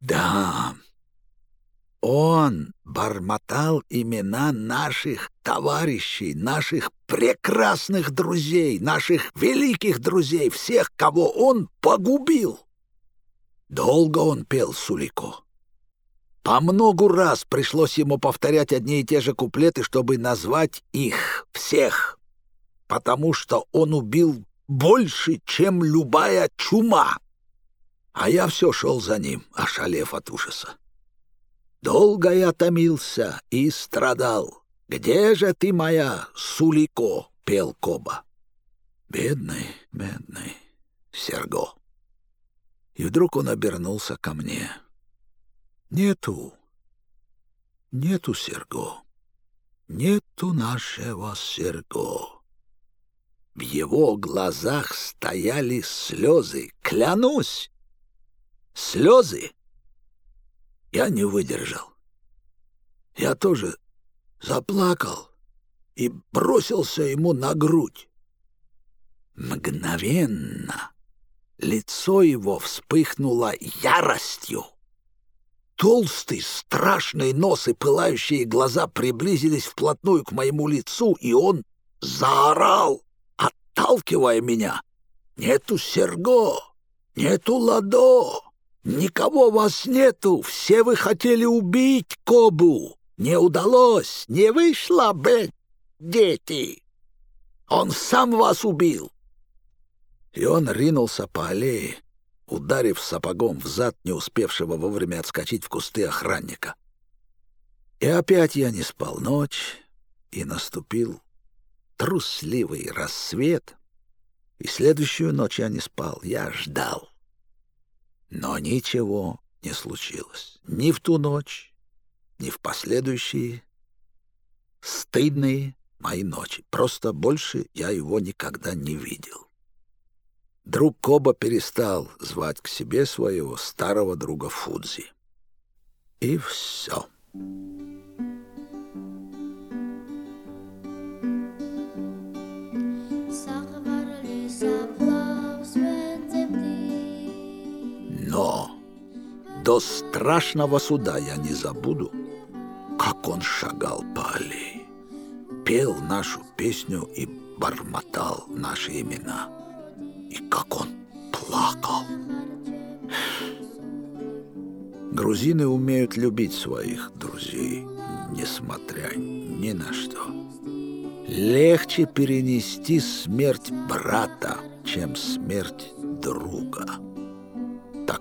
Да, он бормотал имена наших товарищей, наших прекрасных друзей, наших великих друзей, всех, кого он погубил. Долго он пел Сулико. По многу раз пришлось ему повторять одни и те же куплеты, чтобы назвать их всех, потому что он убил больше, чем любая чума. А я все шел за ним, ошалев от ужаса. Долго я томился и страдал. «Где же ты моя, Сулико?» — пел Коба. Бедный, бедный Серго. И вдруг он обернулся ко мне. Нету, нету Серго, нету нашего Серго. В его глазах стояли слезы, клянусь, слезы. Я не выдержал. Я тоже заплакал и бросился ему на грудь. Мгновенно лицо его вспыхнуло яростью. Толстый, страшный нос и пылающие глаза приблизились вплотную к моему лицу, и он заорал, отталкивая меня. «Нету Серго! Нету Ладо! Никого вас нету! Все вы хотели убить Кобу! Не удалось! Не вышло, бы, дети! Он сам вас убил!» И он ринулся по аллее, ударив сапогом в зад не успевшего вовремя отскочить в кусты охранника. И опять я не спал ночь, и наступил трусливый рассвет, и следующую ночь я не спал, я ждал. Но ничего не случилось. Ни в ту ночь, ни в последующие стыдные мои ночи. Просто больше я его никогда не видел. Друг Коба перестал звать к себе своего старого друга Фудзи. И все. Но до страшного суда я не забуду, как он шагал по аллее, пел нашу песню и бормотал наши имена и как он плакал. Грузины умеют любить своих друзей, несмотря ни на что. Легче перенести смерть брата, чем смерть друга.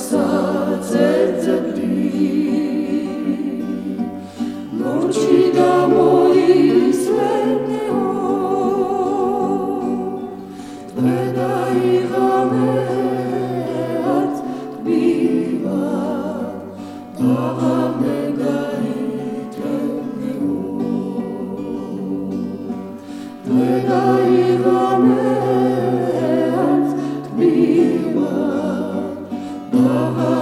rasatzet zebri Mochi da Oh. oh, oh.